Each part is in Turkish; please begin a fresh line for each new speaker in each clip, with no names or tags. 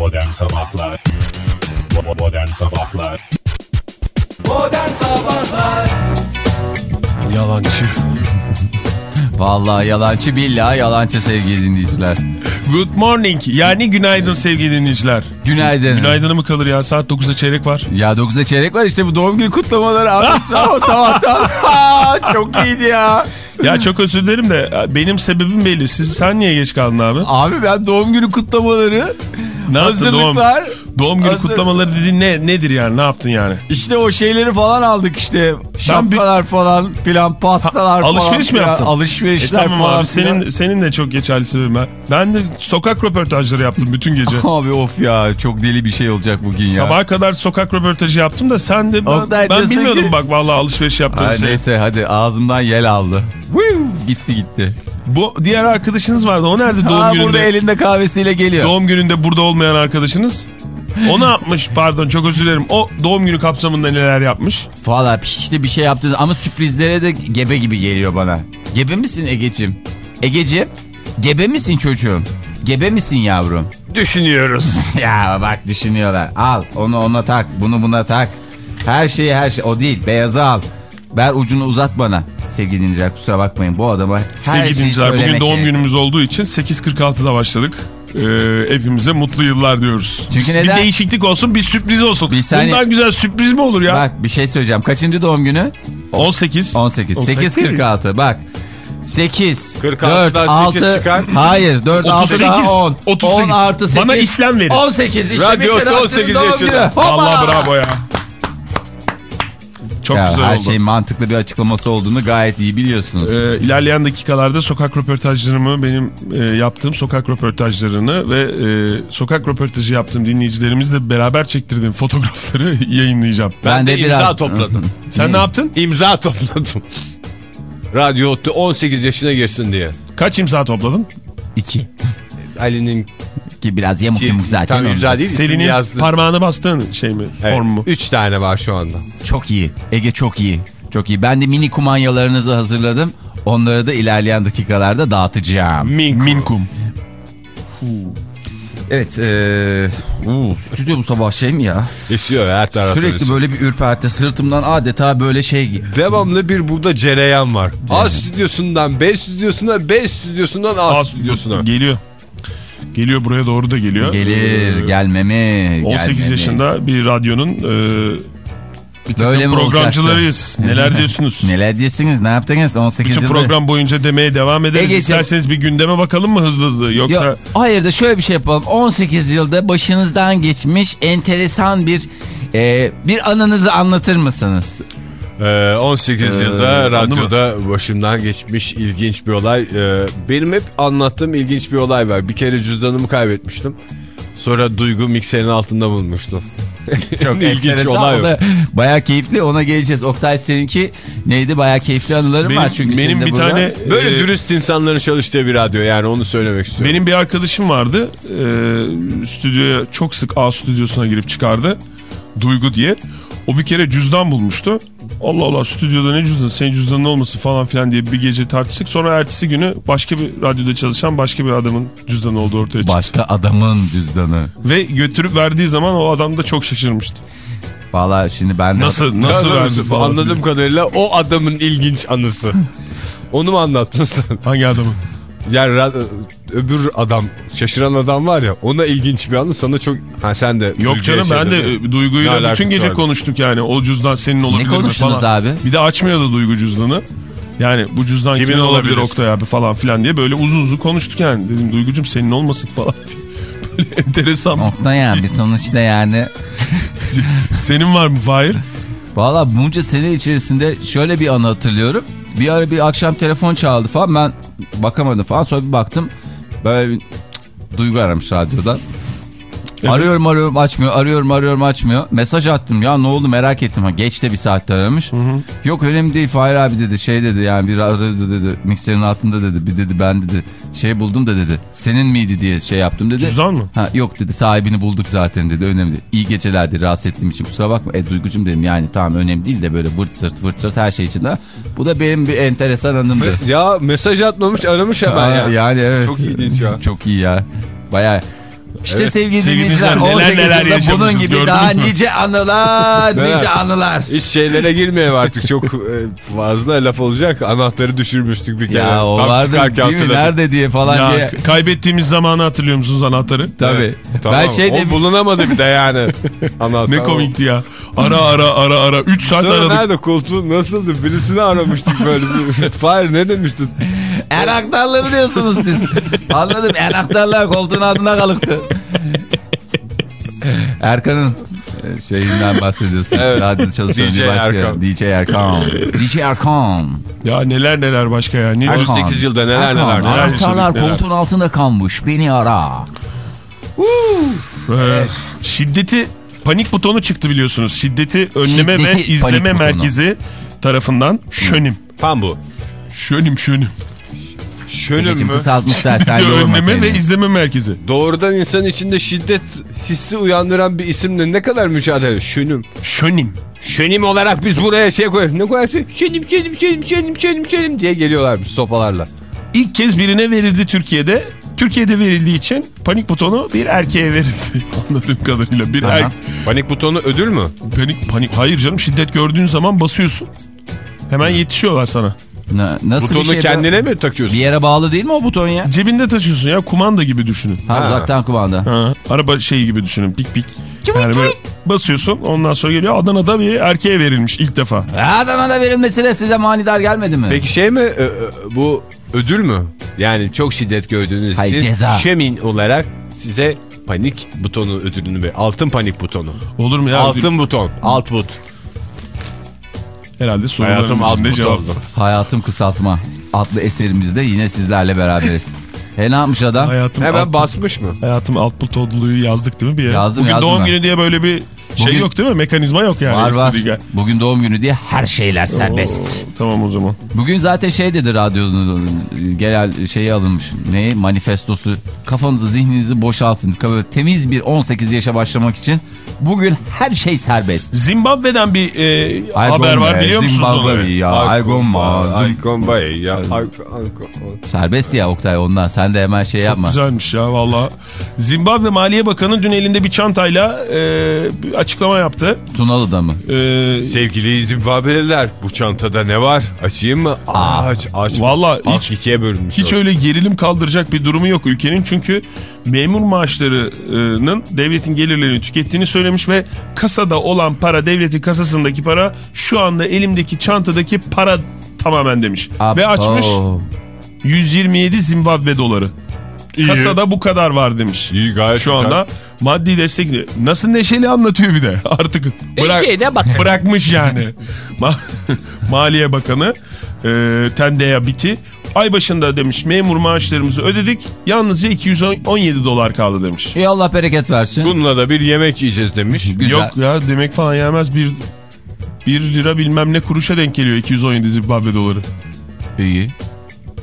Modern Sabahlar Modern Sabahlar
Modern Sabahlar
Yalancı.
Vallahi yalancı billahi yalancı sevgili dinleyiciler.
Good morning. Yani günaydın sevgili dinleyiciler.
Günaydın.
Günaydın mı kalır ya? Saat 9'a çeyrek var.
Ya 9'a çeyrek var işte bu doğum günü kutlamaları abi sabah sabahtan. Aa, Çok iyiydi ya.
Ya çok özür dilerim de benim sebebim belli. Siz sen niye geç kaldın abi?
Abi ben doğum günü kutlamaları
Ne yaptın doğum,
hazırlıklar.
doğum günü
hazır-
kutlamaları dediğin ne, nedir yani? Ne yaptın yani?
İşte o şeyleri falan aldık işte. Şapkalar falan filan pastalar
Ha,
falan.
alışveriş mi yaptın? E
Alışverişler
tamam
falan.
abi senin, senin de çok geçerli sebebim ben. Ben de sokak röportajları yaptım bütün gece.
Abi of ya çok deli bir şey olacak bugün ya.
Sabaha kadar sokak röportajı yaptım da sen de ben,
Oktay
ben bilmiyordum
ki-
bak vallahi alışveriş yaptığını.
Ay,
seni.
neyse hadi ağzımdan yel aldı. Gitti gitti.
Bu diğer arkadaşınız vardı. O nerede doğum
Aa,
gününde?
burada elinde kahvesiyle geliyor.
Doğum gününde burada olmayan arkadaşınız. O ne yapmış pardon çok özür dilerim. O doğum günü kapsamında neler yapmış?
Valla hiç de bir şey yaptınız ama sürprizlere de gebe gibi geliyor bana. Gebe misin Egeciğim? Egeciğim gebe misin çocuğum? Gebe misin yavrum?
Düşünüyoruz.
ya bak düşünüyorlar. Al onu ona tak bunu buna tak. Her şeyi her şey o değil beyazı al. Ver ucunu uzat bana. Sevgili dinleyiciler kusura bakmayın bu adama her
Sevgili
şeyi
dinleyiciler bugün doğum
gerek.
günümüz olduğu için 8.46'da başladık. Ee, hepimize mutlu yıllar diyoruz.
Çünkü
bir
neden?
değişiklik olsun bir sürpriz olsun.
Bir saniye-
Bundan güzel sürpriz mi olur ya?
Bak bir şey söyleyeceğim. Kaçıncı doğum günü?
18.
18. 8.46 bak. 8,
46'dan
4, 6,
8 çıkar.
hayır 4, 6
38,
daha 10,
38.
10 artı 8.
Bana işlem verin.
18 işte
Radyo
bitti,
18
doğum
yaşında.
Allah bravo ya. Çok
Ya,
güzel
her
oldu.
şeyin mantıklı bir açıklaması olduğunu gayet iyi biliyorsunuz.
Ee, ilerleyen dakikalarda sokak röportajlarımı benim e, yaptığım sokak röportajlarını ve e, sokak röportajı yaptığım dinleyicilerimizle beraber çektirdiğim fotoğrafları yayınlayacağım.
Ben, de, imza
biraz-
topladım.
Sen ne yaptın?
İmza topladım. Radyo Ottu 18 yaşına girsin diye.
Kaç imza topladın?
2.
Ali'nin
Ki biraz yamuk yamuk zaten.
imza değil
Selin'in
yazdı.
parmağını bastığın şey mi?
Evet,
Form mu?
Üç tane var şu anda.
Çok iyi. Ege çok iyi. Çok iyi. Ben de mini kumanyalarınızı hazırladım. Onları da ilerleyen dakikalarda dağıtacağım.
Minkum. Minkum.
Evet. Ee, uu, stüdyo bu sabah şey mi ya?
Esiyor her tarafta.
Sürekli
esiyor.
böyle bir ürperti. Sırtımdan adeta böyle şey.
Devamlı bir burada cereyan var. A stüdyosundan B stüdyosuna, B stüdyosundan A,
Aa,
stüdyosuna.
Geliyor. Geliyor buraya doğru da geliyor.
Gelir
Ee,
gelmemi.
18
gelmemi.
yaşında bir radyonun e, bir
Böyle mi
programcılarıyız. Neler diyorsunuz?
Neler diyorsunuz? Ne yaptınız? 18
Bütün
yılda.
program boyunca demeye devam ederiz.
Egeciğim-
İsterseniz bir gündeme bakalım mı hızlı hızlı? Yoksa
Yok, hayır da şöyle bir şey yapalım. 18 yılda başınızdan geçmiş enteresan bir e, bir anınızı anlatır mısınız?
Ee, 18
Ee,
yılda radyoda başımdan geçmiş ilginç bir olay. Ee, benim hep anlattığım ilginç bir olay var. Bir kere cüzdanımı kaybetmiştim. Sonra Duygu mikserin altında bulmuştu.
Çok
ilginç olay
da Bayağı keyifli ona geleceğiz. Oktay seninki neydi? Bayağı keyifli anılarım
benim,
var çünkü
benim
senin de
bir
burada.
tane
Böyle
e,
dürüst insanların çalıştığı bir radyo yani onu söylemek istiyorum.
benim bir arkadaşım vardı. E, stüdyoya çok sık A stüdyosuna girip çıkardı. Duygu diye. O bir kere cüzdan bulmuştu. Allah Allah stüdyoda ne cüzdan senin cüzdanın olması falan filan diye bir gece tartıştık. Sonra ertesi günü başka bir radyoda çalışan başka bir adamın cüzdanı olduğu ortaya çıktı.
Başka adamın cüzdanı.
Ve götürüp verdiği zaman o adam da çok şaşırmıştı.
Valla şimdi ben de...
Nasıl nasıl verdi falan.
Anladığım kadarıyla o adamın ilginç anısı. Onu mu anlattın sen?
Hangi adamın?
Yani öbür adam, şaşıran adam var ya ona ilginç bir anı sana çok... Ha sen de...
Yok canım
şey
ben de
dedin.
e, Duygu'yla
Ne
bütün gece
var?
konuştuk yani. O cüzdan senin olabilir mi
konuştunuz
falan.
abi?
Bir de açmıyordu Duygu cüzdanı. Yani bu cüzdan kimin,
Kimin
olabilir
olabilir?
Oktay abi falan filan diye böyle uzun uzun konuştuk yani. Dedim Duygucum senin olmasın falan diye. Böyle enteresan.
Oktay abi sonuçta yani...
senin var mı Fahir?
Valla bunca sene içerisinde şöyle bir anı hatırlıyorum. Bir ara bir akşam telefon çaldı falan. Ben bakamadım falan. Sonra bir baktım. Böyle bir cık, duygu aramış radyodan.
Evet.
Arıyorum arıyorum açmıyor arıyorum arıyorum açmıyor. Mesaj attım ya ne oldu merak ettim. Ha, geç de bir saatte aramış. Yok önemli değil Fahir abi dedi şey dedi yani bir aradı dedi mikserin altında dedi bir dedi ben dedi şey buldum da dedi senin miydi diye şey yaptım dedi.
Cüzdan mı?
Ha, yok dedi sahibini bulduk zaten dedi önemli değil. İyi geceler dedi rahatsız ettiğim için kusura bakma. E Duygucum dedim yani tamam önemli değil de böyle vırt sırt vırt sırt her şey için de. Bu da benim bir enteresan anımdı.
Ya mesaj atmamış aramış hemen ya.
Yani evet.
Çok ilginç ya.
Çok iyi ya. Baya İşte sevgili,
Sevgili
dinleyiciler
dinleyiciler, neler
18
neler
yılda bunun gibi daha
mü?
nice anılar,
Evet.
nice anılar.
Hiç şeylere girmeyelim artık çok e, fazla laf olacak. Anahtarı düşürmüştük bir kere.
Ya o
Tam
vardı değil mi? Nerede diye falan
Ya
diye.
kaybettiğimiz zamanı hatırlıyor musunuz anahtarı?
Tabii.
Tamam,
Ben şey
o
de
bulunamadı bir de yani. Anahtar.
Ne komikti ya. Ara ara ara ara. 3 saat
Sonra
aradık.
nerede koltuğun nasıldı? Birisini aramıştık böyle. bir- Fahir ne demiştin?
Enaktarları diyorsunuz siz. Anladım enaktarlar koltuğun altında kalıktı. Erkan'ın e, şeyinden bahsediyorsunuz.
Evet.
Radyoda çalışan
DJ
başka.
Erkan.
DJ Erkan. DJ Erkan.
Ya neler neler başka ya. Ne
Erkan.
18 yılda neler
Erkan,
neler.
neler
Anahtarlar koltuğun altında kalmış. Beni ara.
Ee, şiddeti panik butonu çıktı biliyorsunuz. Şiddeti önleme ve
Şiddeti
izleme
panik butonu.
merkezi tarafından şönim.
Tam bu.
Şönim şönim.
Şönüm
Egeciğim
mü?
kısaltmışlar sen
önleme ve izleme merkezi.
Doğrudan insan içinde şiddet hissi uyandıran bir isimle ne kadar mücadele? Şönüm.
Şönim.
Şönim olarak biz buraya şey koyarız. Ne koyarsın? Şönim, şönim, şönim, şönim, şönim, şönim diye geliyorlarmış sopalarla.
İlk kez birine verildi Türkiye'de. Türkiye'de verildiği için panik butonu bir erkeğe verildi. Anladığım kadarıyla. Bir
Aha.
er,
Panik butonu ödül mü?
panik, panik. Hayır canım şiddet gördüğün zaman basıyorsun. Hemen yetişiyorlar sana.
Na- nasıl
Butonu
bir şey bu?
kendine mi takıyorsun?
Bir yere bağlı değil mi o buton ya?
Cebinde taşıyorsun ya kumanda gibi düşünün.
Ha,
Ha.
uzaktan kumanda.
Ha, araba şeyi gibi düşünün pik pik. Yani böyle basıyorsun ondan sonra geliyor Adana'da bir erkeğe verilmiş ilk defa.
Adana'da verilmesi de size manidar gelmedi mi?
Peki şey mi e, e, bu ödül mü? Yani çok şiddet gördüğünüz
Hayır,
için
ceza.
şemin olarak size panik butonu ödülünü ver. Altın panik butonu.
Olur mu ya?
Altın buton. Alt but.
Herhalde soruların
Hayatım
cevap.
oldu.
Hayatım Kısaltma adlı eserimizde yine sizlerle beraberiz. E ne yapmış adam?
Hayatım
Hemen
alt,
basmış mı?
hayatım alt butoluyu yazdık değil mi bir yere?
Yazdım,
Bugün
yazdım
doğum
ben.
günü diye böyle bir şey
Bugün-
yok değil mi? Mekanizma yok yani.
var var.
gel-
Bugün doğum günü diye her şeyler serbest.
Oo, tamam o zaman.
Bugün zaten şey dedi radyonun genel şeyi alınmış. Ne? Manifestosu. Kafanızı zihninizi boşaltın. Böyle Temiz bir 18 yaşa başlamak için bugün her şey serbest.
Zimbabwe'den bir e, haber var biliyor musunuz
Zimbabwe ya. Ay gomba, zim-
Aykon Bay ya.
Serbest ya Oktay ondan. Sen de hemen şey
Çok
yapma.
güzelmiş ya valla. Zimbabwe Maliye Bakanı dün elinde bir çantayla e, bir açıklama yaptı.
Tunalı'da mı?
E,
Sevgili Zimbabweliler bu çantada ne var? Açayım mı? Aa, aç, aç.
Vallahi
Halk
hiç-
ikiye bölünmüş.
Hiç
o.
öyle gerilim kaldıracak bir durumu yok ülkenin. Çünkü memur maaşlarının devletin gelirlerini tükettiğini söylemiş ve kasada olan para, devletin kasasındaki para şu anda elimdeki çantadaki para tamamen demiş. Ve açmış
Abo.
127 Zimbabwe doları.
İyi.
Kasada bu kadar var demiş.
İyi gayet
Şu
güzel.
anda maddi destek nasıl neşeli anlatıyor bir de artık bırak, bırakmış yani. Ma- Maliye Bakanı e, Tendeya Biti ay başında demiş memur maaşlarımızı ödedik yalnızca 217 dolar kaldı demiş.
İyi Allah bereket versin.
Bununla da bir yemek yiyeceğiz demiş.
Güzel.
Yok ya demek falan yemez bir 1 lira bilmem ne kuruşa denk geliyor 217 Zimbabwe doları.
İyi.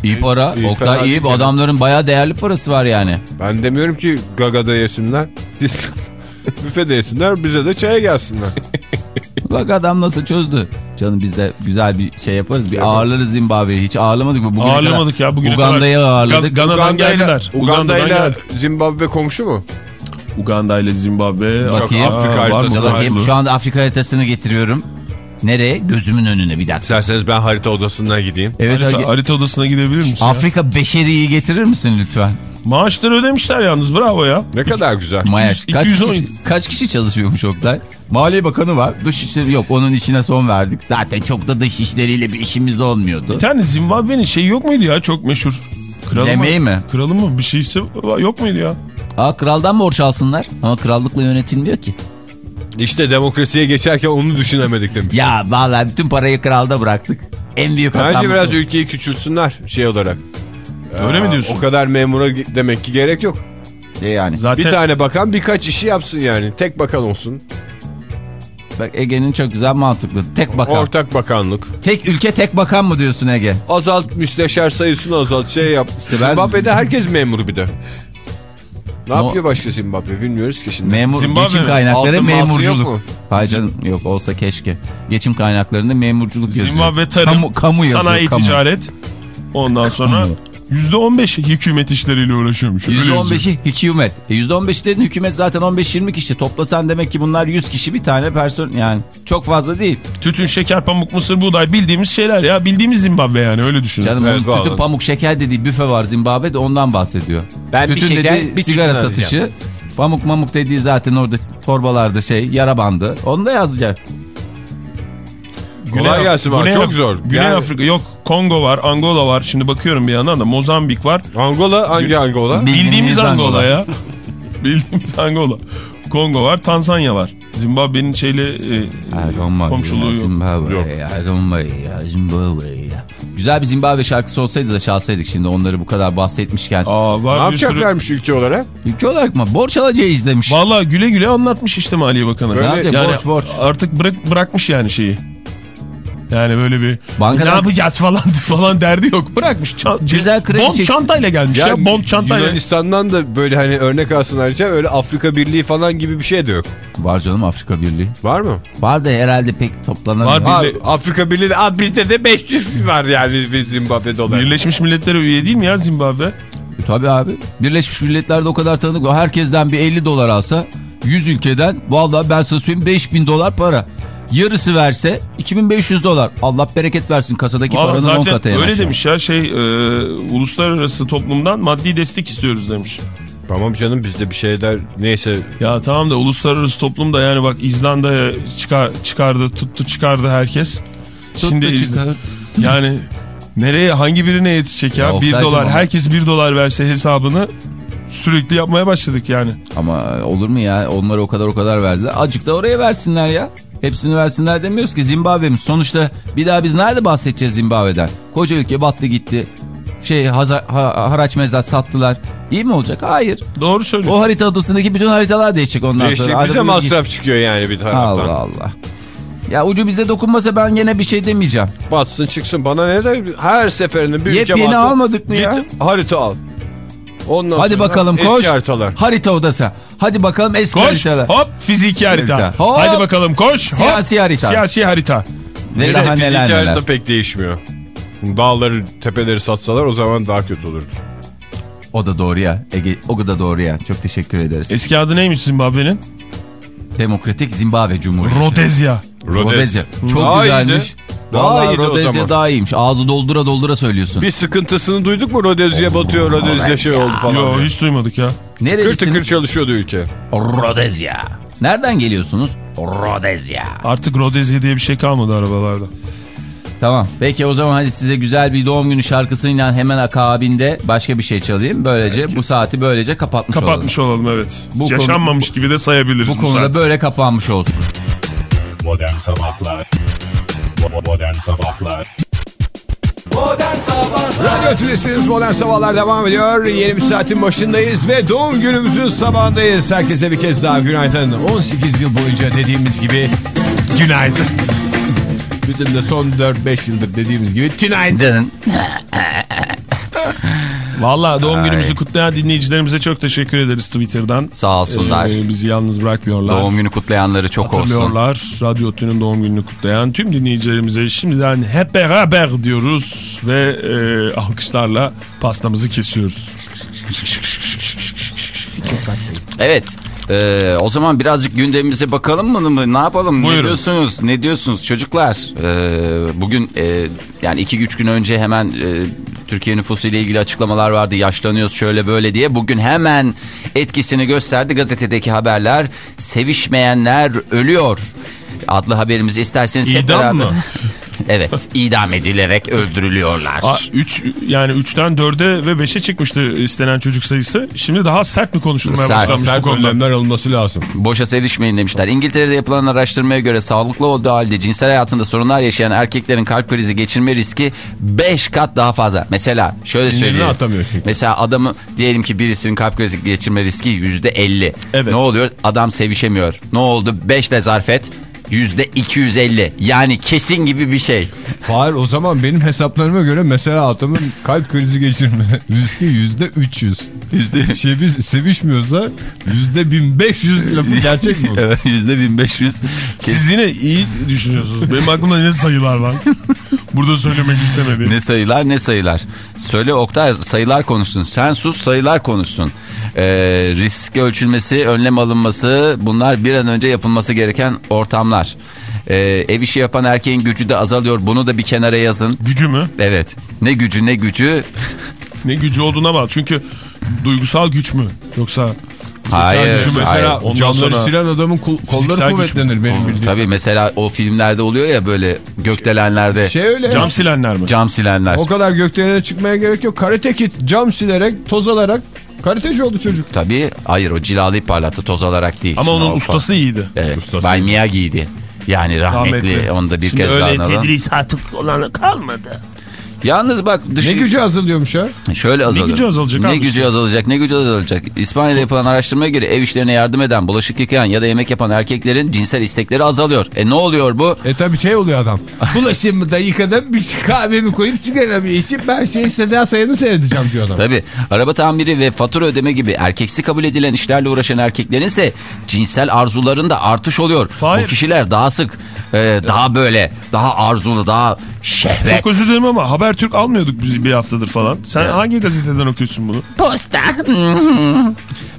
İyi para.
İyi,
Oktay iyi. adamların bayağı değerli parası var yani.
Ben demiyorum ki Gaga'da yesinler. Büfede yesinler bize de çaya gelsinler.
Bak adam nasıl çözdü. Canım biz de güzel bir şey yaparız. Bir ağırlarız Zimbabwe'yi. Hiç ağırlamadık mı? Bugüne
Ağırlamadık
kadar
ya bugüne
Uganda'yı ağırladık.
Ga- Gana'dan geldiler.
Uganda
Uganda'dan
ile
geldi.
Zimbabwe komşu mu?
Uganda ile Zimbabwe.
Bakayım.
Aa,
Afrika haritası
Ya bakayım, şu anda Afrika haritasını getiriyorum. Nereye? Gözümün önüne bir dakika.
İsterseniz ben harita odasına gideyim.
Evet
Harita, harita odasına gidebilir misin? ya?
Afrika beşeriyi getirir misin lütfen?
Maaşları ödemişler yalnız bravo ya.
Ne kadar güzel.
Mayaş. Kaç
210
kişi, kaç kişi çalışıyormuş Oktay? Maliye Bakanı var. Dış işleri yok. Onun işine son verdik. Zaten çok da dış işleriyle bir işimiz olmuyordu.
Bir tane Zimbabwe'nin şeyi yok muydu ya çok meşhur? Kralı
Yemeği mi?
Kralı mı? Bir şeysi yok muydu ya?
Aa kraldan borç alsınlar. Ama krallıkla yönetilmiyor ki.
İşte demokrasiye geçerken onu düşünemedik demiş.
Ya vallahi bütün parayı kralda bıraktık. En büyük
Bence
hatamız
biraz
o.
ülkeyi küçültsünler şey olarak.
Öyle mi diyorsun?
O kadar memura demek ki gerek yok.
E yani.
Zaten
Bir tane bakan birkaç işi yapsın yani. Tek bakan olsun.
Bak Ege'nin çok güzel mantıklı. Tek bakan.
Ortak bakanlık.
Tek ülke tek bakan mı diyorsun Ege?
Azalt müsteşar sayısını azalt şey yap.
İşte ben-
Zimbabwe'de herkes memur bir de. Ne
No-
yapıyor başka Zimbabwe bilmiyoruz ki şimdi.
Memur,
Zimbabwe
geçim
mi?
kaynakları
Altın
memurculuk.
mu?
Hayır canım yok olsa keşke. Geçim kaynaklarında memurculuk yazıyor.
Zimbabwe tarım,
kamu, kamu yazıyor,
sanayi
kamu.
ticaret. Ondan sonra %15 hükümet işleriyle uğraşıyormuş. Öyle yazıyor.
%15'i hükümet. E %15 dedin hükümet zaten 15-20 kişi. Toplasan demek ki bunlar 100 kişi bir tane person yani. Çok fazla değil.
Tütün, şeker, pamuk, mısır, buğday bildiğimiz şeyler ya. Bildiğimiz Zimbabwe yani öyle düşünün.
Canım
Evet,
tütün
vallahi.
pamuk şeker dediği büfe var Zimbabwe'de ondan bahsediyor.
Ben bir
tütün
şeker,
dediği
bir
sigara satışı. Pamuk mamuk dediği zaten orada torbalarda şey yara bandı. Onu da yazacak.
Kolay gelsin bana, çok zor.
Güney
Yani-
Afrika yok Kongo var Angola var. Şimdi bakıyorum bir yandan da Mozambik var.
Angola hangi Angola?
Bildiğimiz
Bildiğimiz Angola,
Angola.
ya. Bildiğimiz Angola. Kongo var Tanzanya var. Zimbabwe'nin şeyle e, komşuluğu yok.
Zimbabwe
Yok.
ya, Zimbabwe ya, Zimbabwe ya. Güzel bir Zimbabwe şarkısı olsaydı da çalsaydık şimdi onları bu kadar bahsetmişken.
Aa,
Ne
var bir sürü.
yapacaklarmış ülke olarak?
Ülke olarak mı? Borç alacağız demiş.
Valla güle güle anlatmış işte Maliye Bakanı.
Böyle-
Ne?
Yani
borç borç.
artık bırak, bırakmış yani şeyi. Yani böyle bir
Bankadan-
ne yapacağız falan falan derdi yok. Bırakmış. Ça-
Güzel kredi
Bond
çek-
çantayla gelmiş ya. Bond çantayla.
Yunanistan'dan da böyle hani örnek alsın ayrıca öyle Afrika Birliği falan gibi bir şey de yok.
Var canım Afrika Birliği.
Var mı?
Var da herhalde pek toplanamıyor.
Var
Ha,
Birliği-
Afrika Birliği Aa, bizde de 500 var yani bir Zimbabwe doları.
Birleşmiş Milletler'e üye değil mi ya Zimbabwe?
E, Tabii abi. Birleşmiş Milletler'de o kadar tanıdık. Herkesten bir 50 dolar alsa 100 ülkeden vallahi ben sana söyleyeyim 5000 dolar para. Yarısı verse 2500 dolar. Allah bereket versin kasadaki
Valla
paranın 10
zaten
katı en
öyle demiş ya şey e, uluslararası toplumdan maddi destek istiyoruz demiş.
Tamam canım bizde bir şeyler neyse
Ya tamam da uluslararası toplumda yani bak İzlanda'ya çıkar, çıkardı tuttu çıkardı herkes. Şimdi İz-
çıkar.
yani nereye hangi birine yetişecek ya?
Ya
1
Oktay'cım
dolar
ama-
herkes 1 dolar verse hesabını sürekli yapmaya başladık yani.
Ama olur mu ya? Onlara o kadar o kadar verdiler. Azıcık da oraya versinler ya. Hepsini versinler demiyoruz ki Zimbabwe'miz. Sonuçta bir daha biz nerede bahsedeceğiz Zimbabwe'den? Koca ülke battı gitti. Şey haza- ha- haraç mezat sattılar. İyi mi olacak? Hayır.
Doğru söylüyorsun.
O harita odasındaki bütün haritalar değişecek ondan
değişik
sonra. Hadi
bize
buyur git.
masraf çıkıyor yani bir taraftan.
Allah Allah. Ya ucu bize dokunmasa ben gene bir şey demeyeceğim.
Batsın çıksın bana ne de her seferinde bir ülke
Yepyeni
battı.
almadık mı ya?
Git harita al. Ondan
Hadi bakalım
eski
koş.
haritalar.
Harita odası. Hadi bakalım eski
Koş
haritalar.
hop fiziki harita.
Hop.
Hadi bakalım koş. hop,
Siyasi harita.
Siyasi harita.
Ve daha
fiziki
neler
harita
neler.
pek değişmiyor. Dağları tepeleri satsalar o zaman daha kötü olurdu.
O da doğru ya. Ege, o da doğru ya. Çok teşekkür ederiz.
Eski adı neymiş Zimbabwe'nin?
Demokratik Zimbabwe Cumhuriyeti.
Rodezya.
Rodezya. Çok
Daha
güzelmiş.
iyiydi. Daha
Vallahi
iyiydi o
Rodezya
zaman.
daha iyiymiş. Ağzı doldura doldura söylüyorsun.
Bir sıkıntısını duyduk mu Rodezya batıyor Rodezya şey oldu falan.
Yo
diye.
hiç duymadık ya.
Kır tıkır
Nerelisiniz?
çalışıyordu ülke.
Rodezya. Nereden geliyorsunuz? Rodezya.
Artık Rodezya diye bir şey kalmadı arabalarda.
Tamam. Peki o zaman hadi size güzel bir doğum günü şarkısıyla hemen akabinde başka bir şey çalayım. Böylece bu saati böylece kapatmış,
Kapatmış olalım evet.
Bu
Hiç
konu-
Yaşanmamış gibi de sayabiliriz
olalım.
bu,
Bu konuda
saat.
böyle kapanmış olsun.
Modern Sabahlar Modern Sabahlar
Modern Sabahlar
Radyo Tülesi'niz Modern Sabahlar devam ediyor. Yeni bir saatin başındayız ve doğum günümüzün sabahındayız. Herkese bir kez daha günaydın. 18 yıl boyunca dediğimiz gibi günaydın. Bizim de son 4-5 yıldır dediğimiz gibi günaydın.
Valla doğum günümüzü kutlayan dinleyicilerimize çok teşekkür ederiz Twitter'dan.
Sağ olsunlar.
Ee, bizi yalnız bırakmıyorlar.
Doğum günü kutlayanları çok olsun.
Hatırlıyorlar. Radyo Tünün doğum gününü kutlayan tüm dinleyicilerimize şimdiden hep beraber diyoruz ve e, alkışlarla pastamızı kesiyoruz.
Evet. Ee, o zaman birazcık gündemimize bakalım mı? Ne yapalım?
Buyurun.
Ne diyorsunuz? Ne diyorsunuz çocuklar? Ee, bugün e, yani iki üç gün önce hemen e, Türkiye nüfusu ile ilgili açıklamalar vardı. Yaşlanıyoruz şöyle böyle diye. Bugün hemen etkisini gösterdi gazetedeki haberler. Sevişmeyenler ölüyor. Adlı haberimizi isterseniz hep
İdam
beraber...
mı?
evet, idam edilerek öldürülüyorlar.
A, üç, yani 3'ten 4'e ve 5'e çıkmıştı istenen çocuk sayısı. Şimdi daha sert mi konuşulmaya
Sert.
başlanmış bu konuda?
alınması lazım.
Boşa sevişmeyin demişler. İngiltere'de yapılan araştırmaya göre sağlıklı olduğu halde cinsel hayatında sorunlar yaşayan erkeklerin kalp krizi geçirme riski 5 kat daha fazla. Mesela şöyle
Sinirini
söyleyeyim.
atamıyor çünkü.
Mesela adamı diyelim ki birisinin kalp krizi geçirme riski %50.
Evet.
Ne oluyor? Adam sevişemiyor. Ne oldu? 5 de zarfet. %250. Yani kesin gibi bir şey.
Fahir o zaman benim hesaplarıma göre mesela adamın kalp krizi geçirme riski yüzde 300. Yüzde şey bir sevişmiyorsa yüzde 1500 lafı gerçek mi?
Evet %1500.
Siz yine iyi düşünüyorsunuz. Benim aklımda ne sayılar var. Burada söylemek istemedi.
Ne sayılar ne sayılar. Söyle Oktay sayılar konuşsun. Sen sus sayılar konuşsun. Ee, risk ölçülmesi, önlem alınması bunlar bir an önce yapılması gereken ortamlar. Ee, ev işi yapan erkeğin gücü de azalıyor. Bunu da bir kenara yazın.
Gücü mü?
Evet. Ne gücü ne gücü.
Ne gücü olduğuna bağlı. Çünkü duygusal güç mü? Yoksa
Hayır.
gücü mesela
hayır.
Camları
sonra-
silen adamın kolları kuvvetlenir benim bildiğim.
Tabii mesela o filmlerde oluyor ya böyle gökdelenlerde
Şey öyle.
cam silenler mi?
cam silenler.
O kadar gökdelene çıkmaya gerek yok. Karate kit cam silerek, toz alarak karateci oldu çocuk.
Tabii hayır o cilalayıp parlattı toz alarak değil.
Ama
Şimdi
onun ustası iyiydi.
Evet,
Ustası.
Bay Miyagi'ydi. Yani rahmetli,
Rahmetli.
onu da bir
Şimdi
kez daha
öyle
analım.
tedrisatı olanı kalmadı.
Yalnız bak dışı...
Ne gücü azalıyormuş ha?
Şöyle azalıyor.
gücü azalacak
Ne
abi
gücü azalacak, ne gücü azalacak. İspanya'da yapılan araştırmaya göre ev işlerine yardım eden, bulaşık yıkayan ya da yemek yapan erkeklerin cinsel istekleri azalıyor. E ne oluyor bu?
E tabi şey oluyor adam. Bulaşığımı da yıkadım, bir kahvemi koyup sigaramı içip ben şey Seda Sayan'ı seyredeceğim diyor adam.
Tabii araba tamiri ve fatura ödeme gibi erkeksi kabul edilen işlerle uğraşan erkeklerin ise cinsel arzularında artış oluyor.
Hayır.
Bu kişiler daha sık, e, daha böyle, daha arzulu, daha şehvet.
Çok özür dilerim ama Habertürk almıyorduk biz bir haftadır falan. Sen
Evet.
hangi gazeteden okuyorsun bunu?
Posta.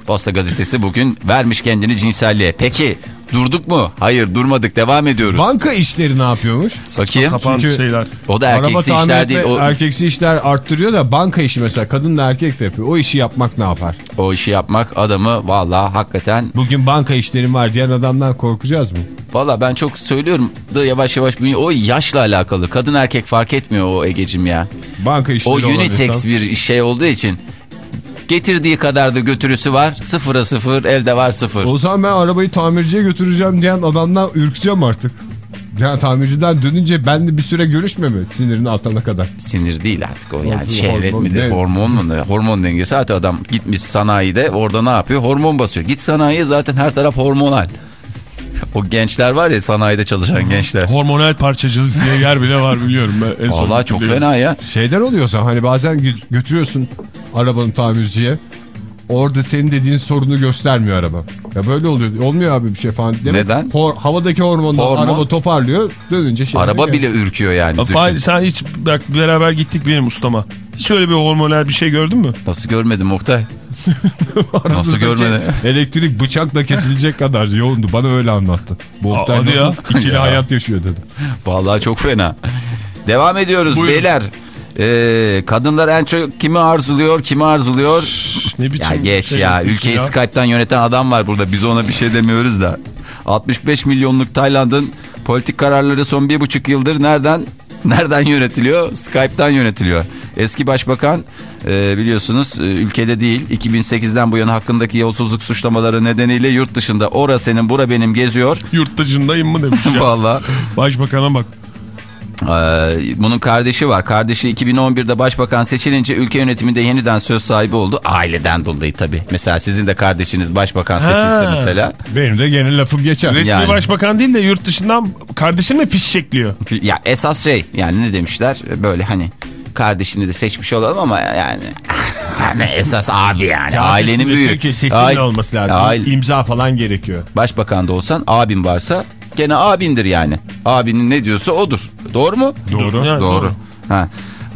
Posta gazetesi bugün vermiş kendini cinselliğe. Peki durduk mu? Hayır durmadık devam ediyoruz.
Banka işleri ne yapıyormuş?
Bakayım.
Sapan
Çünkü-
şeyler.
O da erkeksi işler değil. O,
erkeksi işler arttırıyor da banka işi mesela kadın da erkek de yapıyor. O işi yapmak ne yapar?
o işi yapmak adamı vallahi hakikaten
Bugün banka işlerim var diyen adamdan korkacağız mı?
Valla ben çok söylüyorum da yavaş yavaş. O yaşla alakalı. Kadın erkek fark etmiyor o Egecim ya.
Banka işleri
O unisex bir şey olduğu için getirdiği kadar da götürüsü var. Sıfıra sıfır elde var sıfır.
O zaman ben arabayı tamirciye götüreceğim diyen adamdan ürkeceğim artık. Yani tamirciden dönünce ben de bir süre görüşme mi sinirini atana kadar?
Sinir değil artık o yani şehvet
hormon,
midir
ne?
hormon mu hormon dengesi zaten adam gitmiş sanayide orada ne yapıyor hormon basıyor git sanayiye zaten her taraf hormonal o gençler var ya sanayide çalışan gençler
Hormonal parçacılık diye yer bile var biliyorum ben. En son
Vallahi çok
biliyorum.
fena ya
Şeyden oluyorsa hani bazen gö- götürüyorsun arabanın tamirciye. Orada senin dediğin sorunu göstermiyor araba. Ya böyle oluyor. Olmuyor abi bir şey falan. Demek
Neden?
hor- havadaki hormonlar
Hormon.
araba toparlıyor. Dönünce şey.
araba bile ürküyor yani.
Fahir, sen hiç bak beraber gittik benim ustama. Hiç öyle bir hormonal bir şey gördün mü?
nasıl görmedim Oktay nasıl görmedin
Elektrik bıçakla kesilecek kadar yoğundu. Bana öyle anlattı. Bu Oktay
ya.
ikili
Ya.
hayat yaşıyor dedi.
Vallahi çok fena. Devam ediyoruz
Buyurun.
beyler. Ee, kadınlar en çok kimi arzuluyor, kimi arzuluyor?
Ne biçim
Ya geç
şey
ya. Ülkeyi
ya?
Skype'tan yöneten adam var burada. Biz ona bir şey demiyoruz da. 65 milyonluk Tayland'ın politik kararları son bir buçuk yıldır nereden nereden yönetiliyor? Skype'tan yönetiliyor. Eski başbakan e, biliyorsunuz e, ülkede değil 2008'den bu yana hakkındaki yolsuzluk suçlamaları nedeniyle yurt dışında ora senin bura benim geziyor.
Yurt dışındayım mı demiş ya.
Vallahi
Başbakana bak.
Ee, bunun kardeşi var. Kardeşi 2011'de başbakan seçilince ülke yönetiminde yeniden söz sahibi oldu. Aileden dolayı tabii. Mesela sizin de kardeşiniz başbakan seçilse
Ha.
mesela.
Benim de gene lafım geçer.
Resmi
Yani.
başbakan değil de yurt dışından kardeşin mi fiş çekliyor?
Ya esas şey yani ne demişler böyle hani kardeşini de seçmiş olalım ama yani hani esas abi yani ailenin büyüğü.
Çünkü
Aile-
olması lazım.
Aile-
İmza falan gerekiyor.
Başbakan da olsan abin varsa gene abindir yani. Abinin ne diyorsa odur. Doğru mu?
Doğru. Yani
doğru.
doğru.
Ha.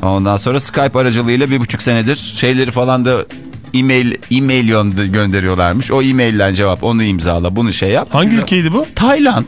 Ondan sonra Skype aracılığıyla bir buçuk senedir şeyleri falan da e-mail e-mail gö- gönderiyorlarmış. O e-mailden cevap onu imzala bunu şey yap.
Hangi ülkeydi bu?
Tayland.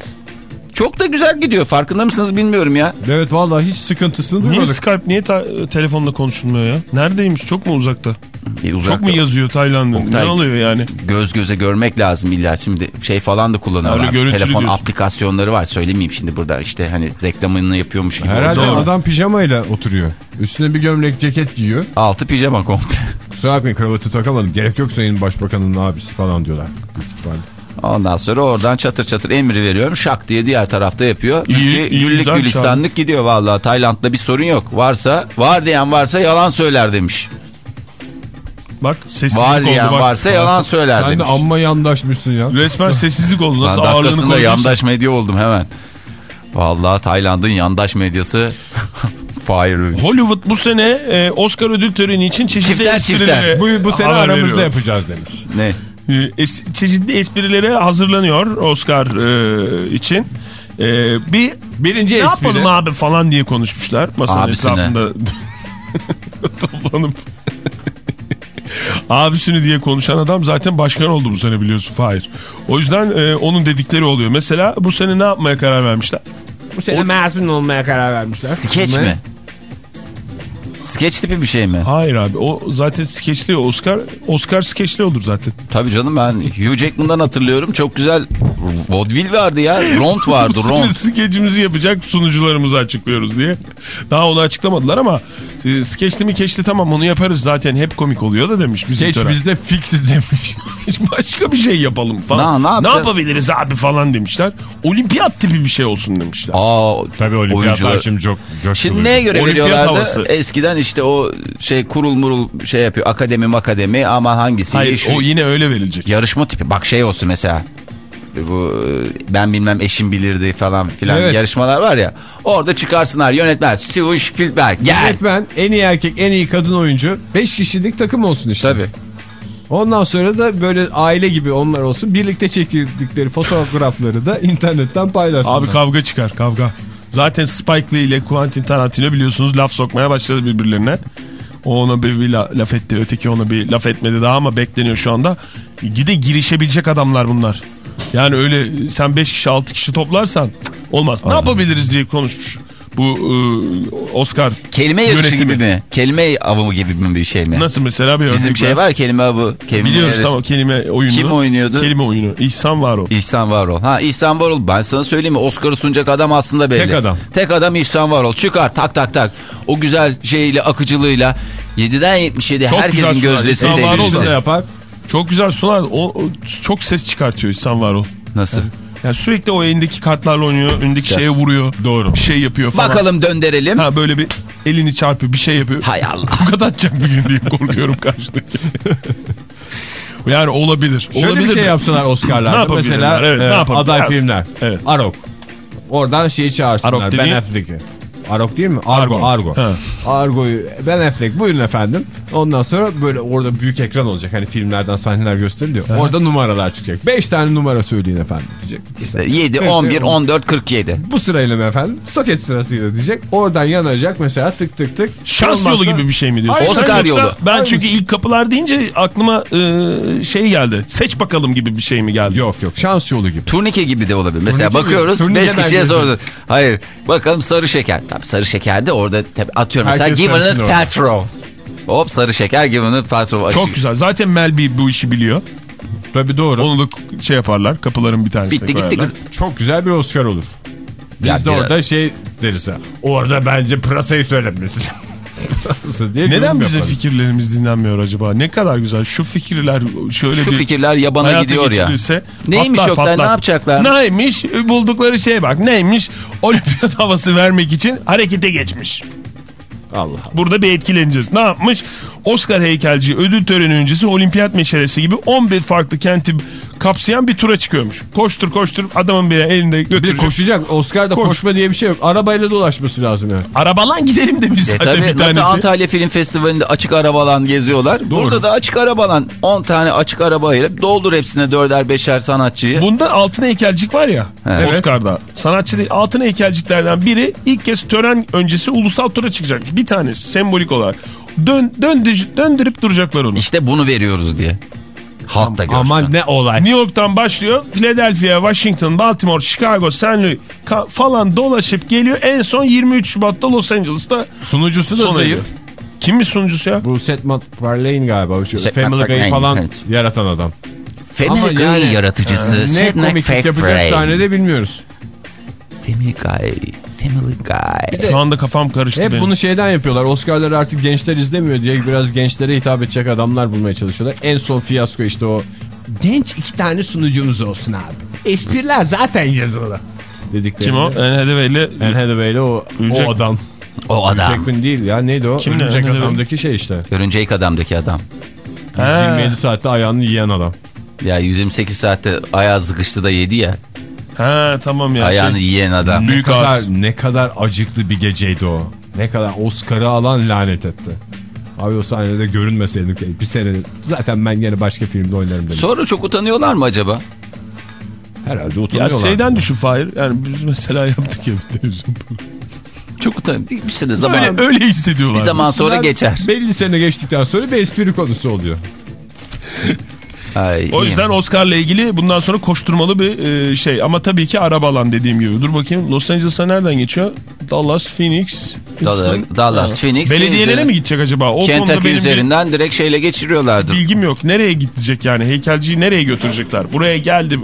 Çok da güzel gidiyor. Farkında mısınız bilmiyorum ya.
Evet vallahi hiç sıkıntısını
Niye
duymadık.
Skype niye telefonla konuşulmuyor ya? Neredeymiş? Çok mu uzakta?
E, uzakta-
Çok mu yazıyor Tayland'ın? Ne
Oktay,
oluyor yani?
Göz göze görmek lazım illa. Şimdi şey falan da kullanıyorlar. Telefon
diyorsun.
aplikasyonları var. Söylemeyeyim şimdi burada. işte hani reklamını yapıyormuş gibi.
Herhalde
oluyor.
adam pijamayla oturuyor. Üstüne bir gömlek ceket giyiyor.
Altı pijama komple.
Kusura bakmayın kravatı takamadım. Gerek yok sayın başbakanın abisi falan diyorlar. İhtimalle.
Ondan sonra oradan çatır çatır emri veriyorum. Şak diye diğer tarafta yapıyor.
İyi, iyi,
güllük
güzel
gülistanlık gidiyor vallahi. Tayland'da bir sorun yok. Varsa var diyen varsa yalan söyler demiş.
Bak sessizlik
Var
oldu
diyen
bak.
varsa yalan söyler
Sen de
demiş.
amma yandaşmışsın ya.
Resmen sessizlik oldu.
Ben
Nasıl ağırlığını
dakikasında yandaş medya oldum hemen. Vallahi Tayland'ın yandaş medyası Fire.
Hollywood bu sene e, Oscar ödül töreni için çeşitli
Çifter,
esprilere
Bu, bu sene
haber
aramızda
veriyor.
yapacağız demiş.
Ne?
E, es- çeşitli esprilere hazırlanıyor Oscar e, için. Ee, bir
Birinci
ne
espri.
yapalım abi falan diye konuşmuşlar. Masanın
Abisine.
etrafında toplanıp. Abisini diye konuşan adam zaten başkan oldu bu sene biliyorsun Fahir. O yüzden e, onun dedikleri oluyor. Mesela bu sene ne yapmaya karar vermişler?
Bu sene mezun olmaya karar vermişler.
Skeç mi? Skeç tipi bir şey mi?
Hayır abi o zaten skeçli Oscar. Oscar skeçli olur zaten.
Tabii canım ben Hugh Jackman'dan hatırlıyorum. Çok güzel vaudeville vardı ya. Ront vardı ront.
skecimizi yapacak sunucularımızı açıklıyoruz diye. Daha onu açıklamadılar ama e, skeçli mi keşli tamam onu yaparız zaten hep komik oluyor da demiş bizim
Skeç bizde fix demiş.
Başka bir şey yapalım falan.
Ne- ne yapacağız?
yapabiliriz abi falan demişler. Olimpiyat tipi bir şey olsun demişler.
Aa,
Tabii olimpiyatlar
oyuncular.
şimdi çok coşkulu.
Şimdi neye göre
Olimpiyat
veriyorlardı?
havası.
Eskiden işte o şey kurul murul şey yapıyor. Akademi makademi ama hangisi?
Hayır
Şu-
o yine öyle verilecek.
yarışma tipi. Bak şey olsun mesela. Bu e, ben bilmem eşim bilirdi falan filan
Evet.
yarışmalar var ya. Orada çıkarsınlar yönetmen Steven Spielberg gel.
Yönetmen, en iyi erkek, en iyi kadın oyuncu. 5 kişilik takım olsun işte.
Tabii.
Ondan sonra da böyle aile gibi onlar olsun. Birlikte çekildikleri fotoğrafları da internetten paylaşsınlar.
Abi kavga çıkar kavga. Zaten Spike Lee ile Quentin Tarantino biliyorsunuz laf sokmaya başladı birbirlerine. O ona bir, bir la- laf etti öteki ona bir laf etmedi daha ama bekleniyor şu anda. Gide girişebilecek adamlar bunlar. Yani öyle sen 5 kişi 6 kişi toplarsan olmaz. Ne yapabiliriz diye konuşmuş bu e, Oscar
Kelime yarışı
yönetimi.
gibi mi? Kelime avı gibi mi bir şey mi?
Nasıl mesela bir
Bizim şey var kelime avı. Kelime
Biliyoruz
yarışı.
tamam kelime oyunu.
Kim oynuyordu?
Kelime oyunu. İhsan var o.
İhsan Varol. Ha İhsan Varol ben sana söyleyeyim mi Oscar'ı sunacak adam aslında belli.
Tek adam.
Tek adam İhsan Varol. Çıkar tak tak tak. O güzel şeyle akıcılığıyla 7'den 77
Çok
herkesin gözdesi
İhsan Varol da
yapar?
Çok güzel sunar. O, o çok ses çıkartıyor İhsan var o.
Nasıl?
Yani sürekli o elindeki kartlarla oynuyor. Önündeki şeye vuruyor. Doğru. Bir şey yapıyor falan.
Bakalım döndürelim.
Ha böyle bir elini çarpıyor bir şey yapıyor.
Hay Allah.
Tokat atacak bir gün diye korkuyorum karşıdaki. yani olabilir.
Şöyle
olabilir
bir şey
mi?
yapsalar
Ne
Oscar'larda. Mesela
Evet,
e, aday
Yaz.
filmler.
Evet.
Arok. Oradan şeyi çağırsınlar.
Arok
ben? Affleck'i. Arok değil mi? Argo.
Argo.
Argo. Argo'yu Ben Affleck buyurun efendim. Ondan sonra böyle orada büyük ekran olacak. Hani filmlerden sahneler gösteriliyor. Orada numaralar çıkacak. 5 tane numara söyleyin efendim diyecek.
İşte 7, 11, 14, 47.
Bu sırayla mı efendim? Soket sırasıyla diyecek. Oradan yanacak mesela tık tık tık.
Şans
Olmazsa-
yolu gibi bir şey mi diyorsun?
Hayır,
Oscar yolu.
Ben
Hayır.
çünkü ilk kapılar deyince aklıma e, şey geldi. Seç bakalım gibi bir şey mi geldi?
Yok yok şans yolu gibi.
Turnike gibi de olabilir. Mesela
Turnike
bakıyoruz
Turnike
5 kişiye sordu. Hayır. Bakalım sarı şeker. Tabii sarı şeker de orada tabii atıyorum mesela
Herkes
Given
söylesin
it
orada.
petrol. Hop sarı şeker Given it petrol.
Çok güzel. Zaten Mel B bu işi biliyor.
Tabii doğru.
Onu da şey yaparlar. Kapıların bir tanesine
Bitti gitti.
koyarlar.
Çok güzel bir Oscar olur. Biz
Ya
de
biraz-
orada şey deriz. Orada bence pırasayı söylemesi. Pırasa diye
Neden bizim
yaparız.
fikirlerimiz dinlenmiyor acaba? Ne kadar güzel. Şu fikirler şöyle
Şu
bir
fikirler yabana gidiyor ya. Neymiş
patlar,
Oktay,
patlar.
ne yapacaklar?
Neymiş? Buldukları şeye bak. Neymiş? Olimpiyat havası vermek için harekete geçmiş.
Allah.
Burada bir etkileneceğiz. Ne yapmış? Oscar heykelci ödül töreni öncesi olimpiyat meşalesi gibi 11 farklı kenti kapsayan bir tura çıkıyormuş. Koştur koştur adamın biri elinde
Bir de
götürecek.
koşacak. Oscar'da
Koş.
koşma diye bir şey yok. Arabayla dolaşması lazım yani.
Arabalan gidelim demiş
E
zaten
tabii
bir
nasıl
tanesi.
Antalya Film Festivali'nde açık arabalan geziyorlar. Burada da açık arabalan 10 tane açık arabayla doldur hepsine dörder beşer sanatçıyı.
Bunda altın heykelcik var ya
Evet.
Oscar'da. Sanatçı değil altın heykelciklerden biri ilk kez tören öncesi ulusal tura çıkacakmış. Bir tanesi sembolik olarak. Dön, döndü, döndürüp duracaklar onu.
İşte bunu veriyoruz diye. Halk da görsün.
Aman ne olay.
New York'tan başlıyor. Philadelphia, Washington, Baltimore, Chicago, St. Louis ka- falan dolaşıp geliyor. En son 23 Şubat'ta Los Angeles'ta
Sunucusu da zayıf.
eriyor. Kimmiş sunucusu ya?
Bu Seth MacFarlane galiba. Şu
Seth
Family Guy falan
evet.
yaratan adam.
Family Guy
yani,
yaratıcısı.
Ne
Seth
komiklik yapacak sahnede bilmiyoruz.
Family Guy. Family Guy.
Şu anda kafam karıştı
Hep
benim.
bunu şeyden yapıyorlar. Oscar'ları artık gençler izlemiyor diye biraz gençlere hitap edecek adamlar bulmaya çalışıyorlar. En son fiyasko işte o. Genç iki tane sunucumuz olsun abi. Espriler zaten yazılı. Dedikleri.
Kim o? Anne Hathaway ile
Anne Hathaway'le o,
Ölecek.
o adam.
O adam.
Jackman değil ya neydi o?
Kimdi
Örümcek
Anne Hathaway?
adamdaki şey işte.
Örümcek adamdaki adam.
Ha.
127 saatte ayağını yiyen adam.
Ya 128 saatte ayağı sıkıştı da yedi ya.
Ha tamam ya.
Ayağını
Şey,
yiyen adam.
Büyük
ne kadar, ne kadar acıklı bir geceydi o. Ne kadar Oscar'ı alan lanet etti. Abi o sahnede görünmeseydik bir sene zaten ben gene başka filmde oynarım dedim.
Sonra çok utanıyorlar mı acaba?
Herhalde
Ya
utanıyorlar.
şeyden düşün Fahir. Yani biz mesela yaptık ya bir televizyon.
Çok utanç. Bir süre zaman,
Öyle, öyle hissediyorlar.
bir zaman sonra geçer.
Belli sene geçtikten sonra bir espri konusu oluyor.
Ay,
O yüzden Oscar'la ilgili bundan sonra koşturmalı bir e, şey. Ama tabii ki araba alan dediğim gibi. Dur bakayım Los Angeles'a nereden geçiyor? Dallas, Phoenix.
Dallas, Dallas, Phoenix.
Belediyelere mi gidecek acaba? O
Kentucky üzerinden direkt şeyle geçiriyorlardı.
bir bilgim yok. Nereye gidecek yani? Heykelciyi nereye götürecekler? Buraya geldi.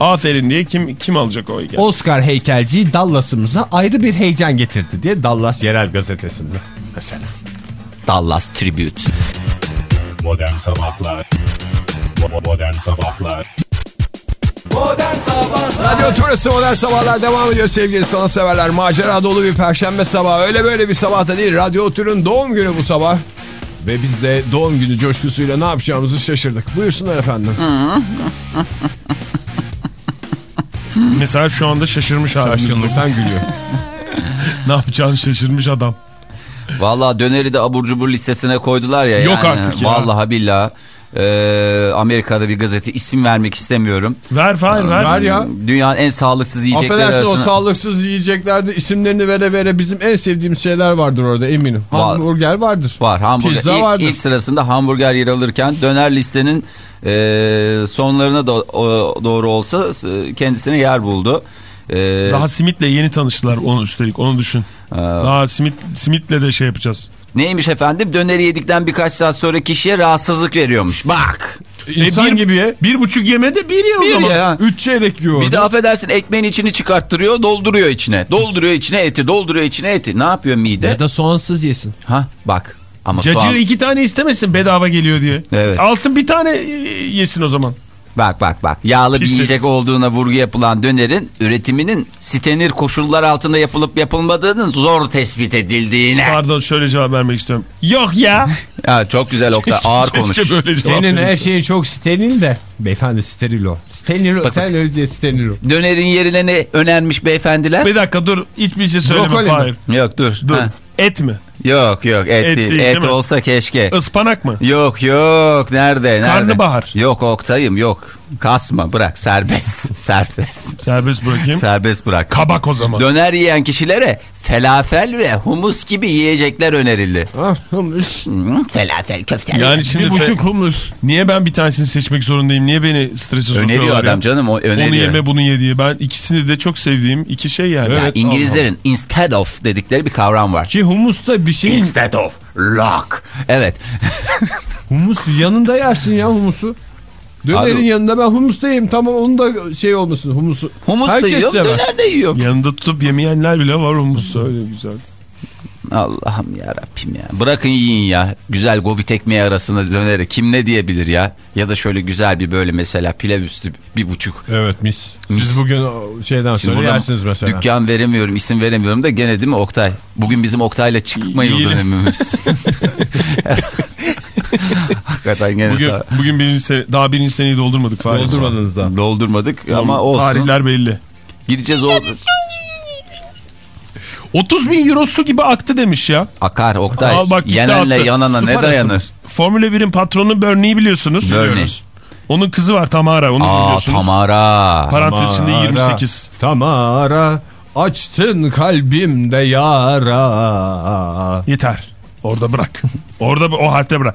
Aferin diye kim kim alacak o heykel?
Oscar heykelciyi Dallas'ımıza ayrı bir heyecan getirdi diye Dallas Yerel Gazetesi'nde mesela.
Dallas Tribute.
Modern Sabahlar Modern Sabahlar
Modern Sabahlar
Radyo Turası Modern Sabahlar devam ediyor sevgili sanatseverler. Macera dolu bir perşembe sabahı. Öyle böyle bir sabah da değil. Radyo Tur'un doğum günü bu sabah. Ve biz de doğum günü coşkusuyla ne yapacağımızı şaşırdık. Buyursunlar efendim.
Mesela şu anda şaşırmış halimiz.
Şaşkınlıktan gülüyor.
ne yapacağını şaşırmış adam.
Vallahi döneri de abur cubur listesine koydular ya.
Yok
yani.
artık ya.
Vallahi billahi. Ee, Amerika'da bir gazete isim vermek istemiyorum.
Ver Fahir ver.
Ver ya.
Dünyanın en sağlıksız yiyecekleri
Affedersin o
arasında.
sağlıksız yiyeceklerde isimlerini vere vere bizim en sevdiğimiz şeyler vardır orada eminim.
Var.
Hamburger vardır.
Var hamburger.
Pizza
ilk,
vardır.
ilk sırasında hamburger yer alırken döner listenin e, sonlarına da, o- doğru olsa e, kendisine yer buldu. E,
Daha simitle yeni tanıştılar onu üstelik onu düşün. Daha simit simitle de şey yapacağız.
Neymiş efendim? Döneri yedikten birkaç saat sonra kişiye rahatsızlık veriyormuş. Bak.
İnsan
E, bir,
gibi ye.
Bir buçuk yemede bir ye o
Bir
zaman.
ya.
Üç çeyrek yiyor.
Bir de affedersin ekmeğin içini çıkarttırıyor, dolduruyor içine. Dolduruyor içine eti, dolduruyor içine eti. Ne yapıyor mide?
Ya da soğansız yesin.
Ha bak. Ama
Cacığı
soğan-
iki tane istemesin bedava geliyor diye.
Evet.
Alsın bir tane e, yesin o zaman.
Bak bak bak. Yağlı bir
Pis
yiyecek olduğuna vurgu yapılan dönerin üretiminin sitenir koşullar altında yapılıp yapılmadığının zor tespit edildiğine.
Pardon şöyle cevap vermek istiyorum. Yok ya.
Ya çok güzel Oktay. Ağır konuş.
Senin her şeyin çok steril de. Beyefendi steril o. Steril o. Sen diye steril o.
Dönerin yerine ne önermiş beyefendiler?
Bir dakika dur hiçbir şey söyleme? Fahir.
Yok dur.
Dur.
Ha.
Et mi?
Yok yok et,
Et
değil.
değil,
Et
mi?
olsa keşke.
Ispanak mı?
Yok yok nerede nerede?
Karnabahar.
Yok Oktay'ım yok. Kasma bırak serbest. serbest.
Serbest bırakayım.
Serbest bırak.
Kabak o zaman.
Döner yiyen kişilere felafel ve humus gibi yiyecekler önerildi.
Ah, humus.
Hmm, felafel köfte.
Yani şimdi
Bir buçuk humus.
niye ben bir tanesini seçmek zorundayım? Niye beni strese sokuyorlar
öneriyor
ya?
adam canım o öneriyor.
Onu yeme bunu ye diye. Ben ikisini de çok sevdiğim iki şey yani.
Ya
Evet.
İngilizlerin instead of dedikleri bir kavram var.
Ki humus da bir şey.
Instead of lock. Evet.
Humus yanında yersin ya humusu. Dönerin
Abi-
yanında ben humus da yiyeyim. Tamam onun da şey olmasın humusu.
Humus da
Herkes
yiyor,
sever.
döner de yiyor.
Yanında tutup yemeyenler bile var humus öyle güzel.
Allah'ım ya Rabbim ya. Bırakın yiyin ya. Güzel gobit ekmeği arasında döneri. Kim ne diyebilir ya? Ya da şöyle güzel bir böyle mesela pilav üstü bir buçuk.
Evet mis. Siz
Mis.
bugün o şeyden
Şimdi
sonra yersiniz mesela.
Dükkan veremiyorum, isim veremiyorum da gene değil mi Oktay? Bugün bizim Oktay'la çıkma yıl dönemimiz. Hakikaten gene
Bugün,
sağ-
bugün birinci daha birinci seneyi doldurmadık.
Doldurmadınız da.
doldurmadık ama olsun.
Tarihler belli.
Gideceğiz o
30 bin eurosu gibi aktı demiş ya.
akar Oktay.
Al bak
Yenenle
attı.
yanana
Su
ne dayanır?
mı? Formula 1'in patronu Bernie'yi biliyorsunuz.
Bernie.
Biliyoruz. Onun kızı var Tamara onu
Aa
biliyorsunuz.
Tamara.
Parantez içinde 28.
Tamara açtın kalbimde yara.
Yeter. Orada bırak. Orada o harfte bırak.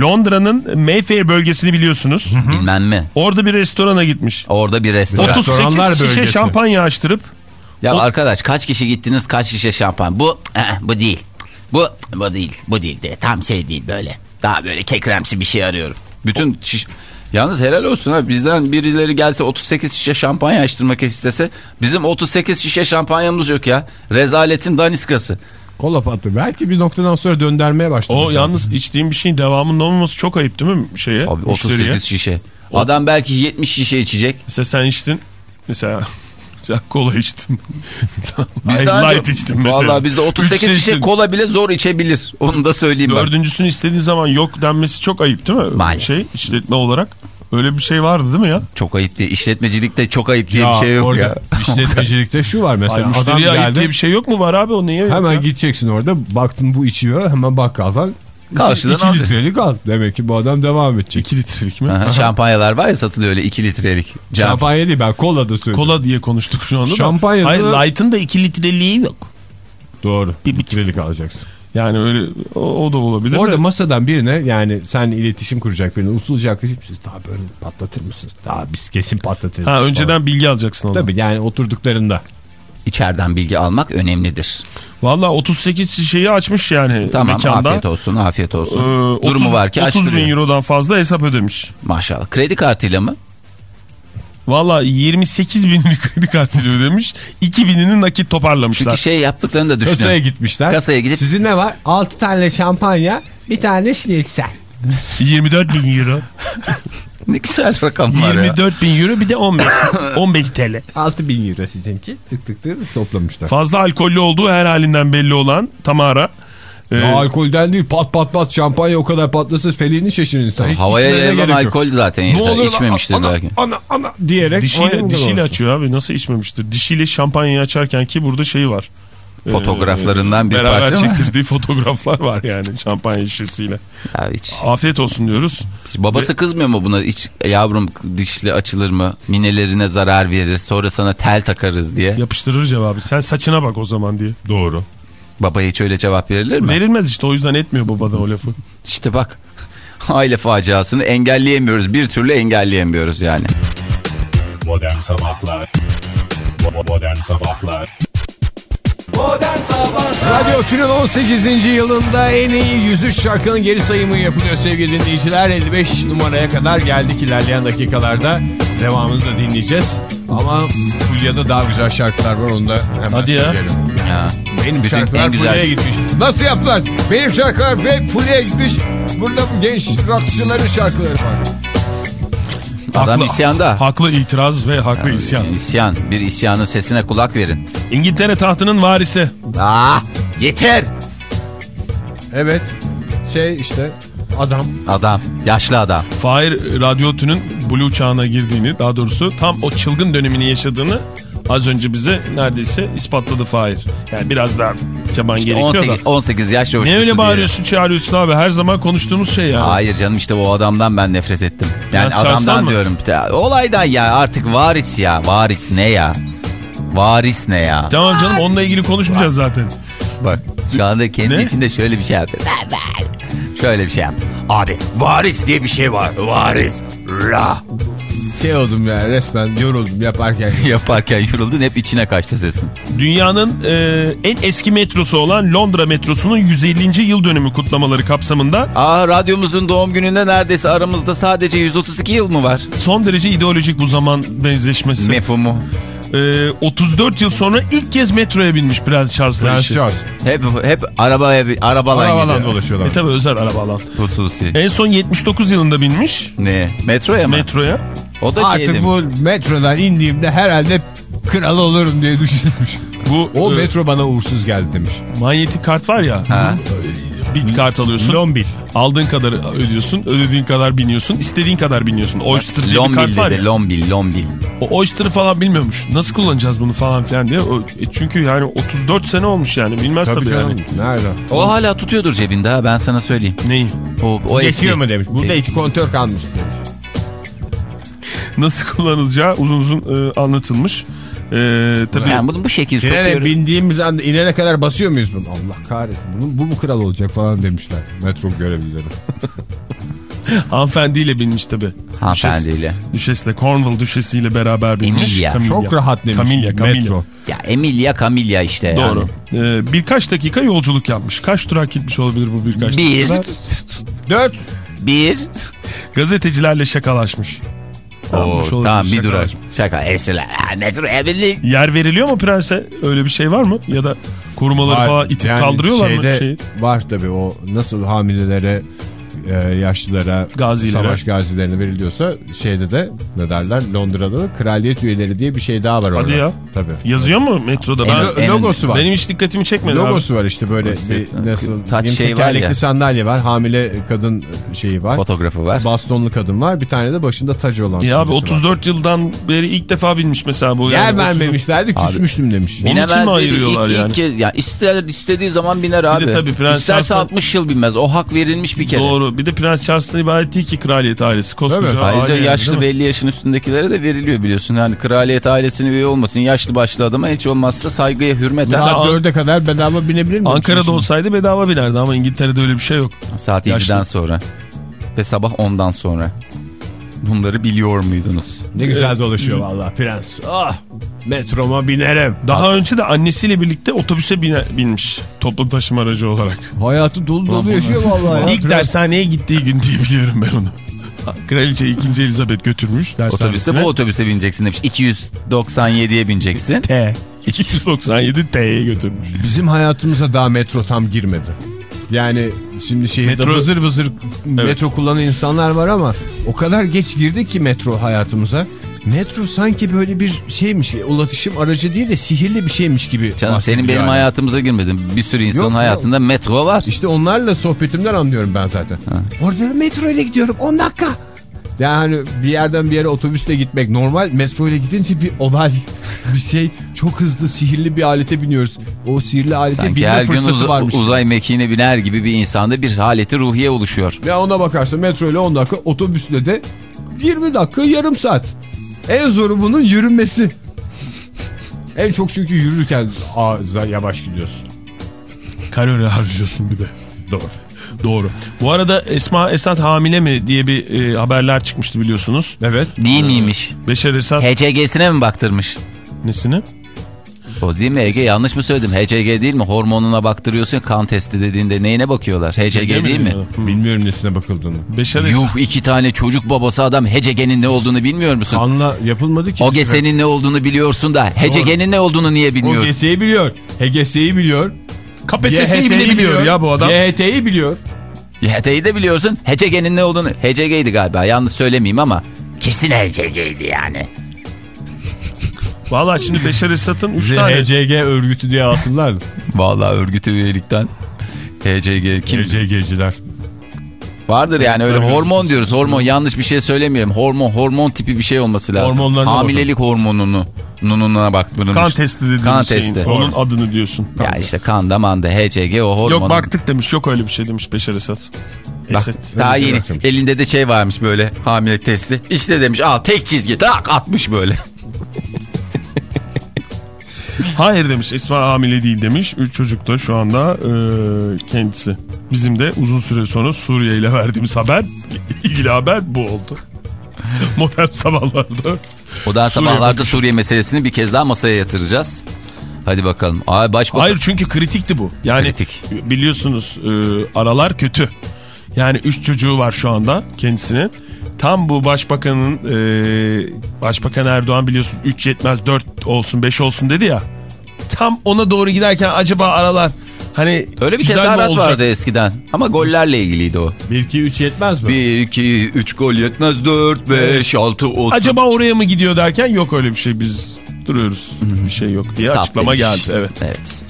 Londra'nın Mayfair bölgesini biliyorsunuz.
Bilmem mi?
Orada bir restorana gitmiş.
Orada bir restoran.
38
Restoranlar
şişe
bölgesi.
şampanya açtırıp
Ya
O-
arkadaş kaç kişi gittiniz kaç şişe şampuan? Bu eh, bu değil. Bu bu değil. Bu değil de tam şey değil böyle. Daha böyle kekremsi bir şey arıyorum. Bütün şiş... Yalnız helal olsun ha bizden birileri gelse 38 şişe şampanya açtırmak istese bizim 38 şişe şampanyamız yok ya. Rezaletin daniskası.
Kola patlı. Belki bir noktadan sonra döndermeye başladı.
o yalnız içtiğim bir şeyin devamının olmaması çok ayıp değil mi şeye?
Abi
müşteriye?
38 şişe. Adam belki 70 şişe içecek.
Mesela sen içtin. Mesela sen kola içtin.
Biz
Hayır,
daha
light içtin mesela.
Vallahi bizde 38
Üç
şişe kola bile zor içebilir. Onu da söyleyeyim bak.
Dördüncüsünü istediğin zaman yok denmesi çok ayıp değil mi?
Maalesef.
Şey işletme olarak. Öyle bir şey vardı değil mi ya?
Çok ayıp diye. İşletmecilikte çok ayıp diye
Ya
bir şey yok
orada
ya.
İşletmecilikte şu var mesela. adam
müşteriye ayıp
geldi.
diye bir şey yok mu var abi o niye yok
Hemen
ya?
gideceksin orada. Baktın bu içiyor. Hemen bakkaldan
Karşıdan
2
alacak.
litrelik al. Demek ki bu adam devam edecek.
2 litrelik mi?
Aha, Şampanyalar var ya satılıyor öyle 2 litrelik. Cam.
Şampanya değil ben kola da söylüyorum.
Kola diye konuştuk şu anda da.
Şampanyada-
Hayır Light'ın da 2 litreliği yok.
Doğru. 1 litrelik alacaksın.
Yani öyle o, o da olabilir.
Orada masadan birine yani sen iletişim kuracak birine usulca yaklaşıp siz daha böyle patlatır mısınız? Daha biz kesin patlatırız.
Ha,
falan.
önceden bilgi alacaksın onu.
Tabii yani oturduklarında.
İçeriden bilgi almak önemlidir.
Valla 38 şişeyi açmış yani
Tamam
mekanda.
afiyet olsun afiyet olsun.
Ee,
Durumu
30
var ki
30 bin eurodan fazla hesap ödemiş.
Maşallah. Kredi kartıyla mı?
Valla 28 bin kredi kartıyla ödemiş. 2 binini nakit toparlamışlar.
Çünkü şey yaptıklarını da düşünün.
Kasaya gitmişler.
Kasaya gidip-
Sizin ne var? 6 tane şampanya, bir tane şnitzel.
24 bin euro.
Ne güzel rakamlar ya.
24 bin euro bir de 15, 15 TL.
6 bin euro sizinki. Tık tık tık toplamışlar.
Fazla alkollü olduğu her halinden belli olan Tamara. Ee,
Ya alkolden değil pat pat pat şampanya o kadar patlasın feleğini şaşırır insan. Hiç
Havaya yayılan alkol zaten
Ne
yeter.
oluyor lan?
İçmemiştir
ana,
belki.
Ana ana diyerek.
dişiyle, dişiyle açıyor abi nasıl içmemiştir. Dişiyle şampanyayı açarken ki burada şeyi var. Ee,
Fotoğraflarından bir
beraber
parça
çektirdiği fotoğraflar var yani şampanya şişesiyle.
Ya hiç.
Afiyet olsun diyoruz.
Babası kızmıyor mu buna? Hiç yavrum dişli açılır mı? Minelerine zarar verir. Sonra sana tel takarız diye.
Yapıştırır cevabı. Sen saçına bak o zaman diye.
Doğru.
Babaya hiç öyle cevap verilir mi?
Verilmez işte o yüzden etmiyor baba da o lafı.
İşte bak. Aile faciasını engelleyemiyoruz. Bir türlü engelleyemiyoruz yani.
Modern Sabahlar Modern Sabahlar
Modern Sabahlar
Radyo Tünel 18. yılında en iyi 103 şarkının geri sayımı yapılıyor sevgili dinleyiciler. 55 numaraya kadar geldik ilerleyen dakikalarda. Devamını da dinleyeceğiz. Ama Fulya'da daha güzel şarkılar var onu da hemen
Hadi ya.
söyleyelim.
Ya.
Benim
Bütün
şarkılar
en güzel-
Fulya'ya gitmiş. Nasıl yaptılar? Benim şarkılar ve Fulya'ya gitmiş. Burada bu genç rockçıların şarkıları var.
Adam isyanda.
Haklı itiraz ve haklı isyan.
İsyan. Bir isyanın sesine kulak verin.
İngiltere tahtının varisi.
Ah yeter.
Evet. Şey işte adam
Adam. Yaşlı adam.
Fahir Radyo Tün'ün Blue çağına girdiğini daha doğrusu tam o çılgın dönemini yaşadığını az önce bize neredeyse ispatladı Fahir. Yani biraz daha çaban gerekiyor
18,
da.
18 yaş
Ne öyle
diye.
bağırıyorsun çağırıyorsun abi her zaman konuştuğumuz şey yani.
Hayır canım işte o adamdan ben nefret ettim. Yani
Charles'tan
adamdan
mı?
diyorum. Ya, Olaydan ya artık varis ya. Varis ne ya? Varis ne ya?
Tamam canım onunla ilgili konuşmayacağız zaten.
Bak şu anda kendi
Ne?
içinde şöyle bir şey yapıyor. Şöyle bir şey yap. Abi varis diye bir şey var. Varis. La.
Şey oldum ya resmen yoruldum yaparken.
Yaparken yoruldun hep içine kaçtı sesin.
Dünyanın e, en eski metrosu olan Londra metrosunun 150. yıl dönümü kutlamaları kapsamında
Aa radyomuzun doğum gününde neredeyse aramızda sadece 132 yıl mı var?
son derece ideolojik bu zaman benzeşmesi.
Mefhumu.
E, 34 yıl sonra ilk kez metroya binmiş Prens Charles'la
Prens. Charles.
Hep hep arabaya arabalan gidiyor.
dolaşıyorlar.
E tabi özel araba alan.
Hususi.
En son 79 yılında binmiş
Ne? Metroya mı?
metroya.
O da şey
Artık bu metrodan indiğimde herhalde kral olurum diye düşünmüş.
Bu
O
e,
metro bana uğursuz geldi demiş.
manyetik kart var ya.
Ha.
Bit kart alıyorsun.
Lombil.
Aldığın kadar ödüyorsun. Ödediğin kadar biniyorsun. istediğin kadar biniyorsun. Oyster diye bir kart var
dedi.
ya.
Lombil, lombil.
O Oyster'ı falan bilmiyormuş. Nasıl kullanacağız bunu falan filan diye. O, e, çünkü yani 34 sene olmuş yani. Bilmez tabii,
Tabii canım.
yani.
Nerede?
O hala tutuyordur cebinde ha ben sana söyleyeyim.
Neyi?
O, o
Geçiyor
eski.
mu demiş. Burada iki kontör kalmış demiş.
Nasıl kullanılacağı uzun uzun e, anlatılmış. E, tabii
Yani bunu bu şekil
Trene
sokuyorum.
bindiğimiz anda inene kadar basıyor muyuz bunu? Allah kahretsin. Bunu, bu mu kral olacak falan demişler. Metro görevlileri.
hanımefendiyle binmiş tabii.
Hanımefendiyle.
Düşesle, Cornwall düşesiyle beraber binmiş.
Emilia.
Çok rahat demiş.
Camilla, Camilla.
Metro.
Ya Emilia Camilla işte yani.
Doğru. Ee, birkaç dakika yolculuk yapmış. Kaç durak gitmiş olabilir bu birkaç
Bir,
dakikada?
Dört.
bir.
Gazetecilerle şakalaşmış.
Oo, tamam bir durak. Şaka. Esra. Ha, Metroya bindik.
Yer veriliyor mu prense? Öyle bir şey var mı? Ya da korumaları
Var.
falan itip
Yani
kaldırıyorlar
şeyde
mı? Şeyi?
Var tabii o nasıl hamilelere e, yaşlılara,
Gazilere.
savaş gazilerine veriliyorsa şeyde de ne derler Londra'da da kraliyet üyeleri diye bir şey daha var orada.
Hadi ya.
Tabii.
Yazıyor mu metroda? Ben,
En- en-
Logosu var.
benim hiç dikkatimi çekmedi abi.
Logosu var işte böyle bir nasıl
taç şey var
tekerlekli
ya.
sandalye var hamile kadın şeyi var
Fotoğrafı var.
bastonlu kadın var bir tane de başında tacı olan
Ya abi
birisi var.
34 yıldan beri ilk defa bilmiş mesela bu.
yer
yani. 30
vermemişlerdi küsmüştüm demiş.
Onun için mi ayırıyorlar
İlk-
yani?
ilk kez, ya ister, istediği zaman biner abi.
de tabii Prens
İsterse
Charles'ın-
60 yıl binmez. O hak verilmiş bir kere.
Doğru. Bir de Prens Charles'tan ibaret değil ki kraliyet ailesi. Koskoca
Tabii.
aile
Ayrıca
yani,
yaşlı
mi?
belli yaşın üstündekilere de veriliyor biliyorsun. Yani kraliyet ailesine üye olmasın. Yaşlı başlı adama hiç olmazsa saygıya hürmet.
Saat
An-
4'e kadar bedava binebilir miyim?
Ankara'da
Şimdi?
olsaydı bedava binerdi ama İngiltere'de öyle bir şey yok.
Saat
Yaşlı.
7'den sonra. Ve sabah 10'dan sonra. Bunları biliyor muydunuz?
Ne güzel dolaşıyor vallahi prens. Ah metroma binerim.
Daha önce de annesiyle birlikte otobüse bine, binmiş toplu taşıma aracı olarak.
Hayatı dolu dolu yaşıyor vallahi. ya.
İlk dershaneye gittiği gün diye biliyorum ben onu. Kraliçe 2. Elizabeth götürmüş
Otobüste
dershanesine.
bu otobüse bineceksin demiş. 297'ye bineceksin.
T. 297 T'ye götürmüş.
Bizim hayatımıza daha metro tam girmedi. Yani şimdi şehirde
Metro-
vızır vızır metro kullanan insanlar var ama o kadar geç girdik ki metro hayatımıza. Metro sanki böyle bir şeymiş, ulaşım aracı değil de sihirli bir şeymiş gibi.
Canım senin benim
yani.
hayatımıza girmedin. Bir sürü insanın
Yok, yok.
hayatında metro var.
İşte onlarla sohbetimden anlıyorum ben zaten. Orada metro ile gidiyorum 10 dakika. Yani bir yerden bir yere otobüsle gitmek normal metro ile gidince bir olay bir şey çok hızlı sihirli bir alete biniyoruz. O sihirli alete
Sanki
binme fırsatı
uz-
varmış.
uzay mekiğine biner gibi bir insanda bir haleti ruhiye oluşuyor.
Ya ona bakarsan metro ile 10 dakika otobüsle de 20 dakika yarım saat. En zoru bunun yürünmesi. en çok çünkü yürürken ağza yavaş gidiyorsun.
Kalori harcıyorsun bir de. Doğru. Doğru. Bu arada Esma Esat hamile mi diye bir e, haberler çıkmıştı biliyorsunuz.
Evet.
Değil miymiş?
Beşer Esat
HCG'sine mi baktırmış?
nesini?
O değil mi Ege? Yanlış mı söyledim? HCG değil mi? Hormonuna baktırıyorsun kan testi dediğinde neyine bakıyorlar? HCG değil mi?
Bilmiyorum nesine bakıldığını.
Beşer Esat.
Yuh iki tane çocuk babası adam HCG'nin ne olduğunu bilmiyor musun?
Kanla yapılmadı ki.
OGS'nin ne olduğunu biliyorsun da HCG'nin ne olduğunu niye bilmiyorsun?
OGS'yi biliyor. HGS'yi biliyor.
KPSS'yi bile biliyor ya bu adam.
YHT'yi biliyor.
YHT'yi de biliyorsun. HCG'nin ne olduğunu. HCG'ydi galiba yanlış söylemeyeyim ama. Kesin HCG'ydi yani.
Valla şimdi Beşer Esat'ın 3 tane.
HCG örgütü diye alsınlar.
Vallahi örgütü üyelikten. HCG kim?
HCG'ciler.
Vardır yani öyle hormon diyoruz. Hormon yanlış bir şey söylemiyorum. Hormon hormon tipi bir şey olması lazım. Hamilelik hormonunu. Nununa bak bunun.
Kan testi dediğimiz
Kan
şeyin.
testi.
Onun adını diyorsun.
Ya işte kan da manda HCG o hormon.
Yok baktık demiş. Yok öyle bir şey demiş Beşer Esat.
Bak,
Esat.
daha
Öyle
yeni
bakıyormuş.
elinde de şey varmış böyle hamilelik testi. İşte demiş al tek çizgi tak atmış böyle.
Hayır demiş Esma hamile değil demiş. Üç çocuk da şu anda e, kendisi. Bizim de uzun süre sonra Suriye ile verdiğimiz haber ilgili haber bu oldu. Modern sabahlarda.
O da
Suriye
sabahlarda
bakışı.
Suriye meselesini bir kez daha masaya yatıracağız. Hadi bakalım. Ay başbakan.
Hayır çünkü kritikti bu. Yani
Kritik.
biliyorsunuz e, aralar kötü. Yani üç çocuğu var şu anda kendisinin. Tam bu başbakanın e, başbakan Erdoğan biliyorsunuz 3 yetmez 4 olsun 5 olsun dedi ya. Tam ona doğru giderken acaba aralar hani
Öyle bir tezahürat vardı eskiden. Ama gollerle ilgiliydi o.
1-2-3 yetmez mi?
1, 2, 3 gol yetmez. 4, 5, 6 olsun.
Acaba oraya mı gidiyor derken yok öyle bir şey biz duruyoruz bir şey yok diye
Stop
açıklama
demiş.
geldi. Evet.
Evet.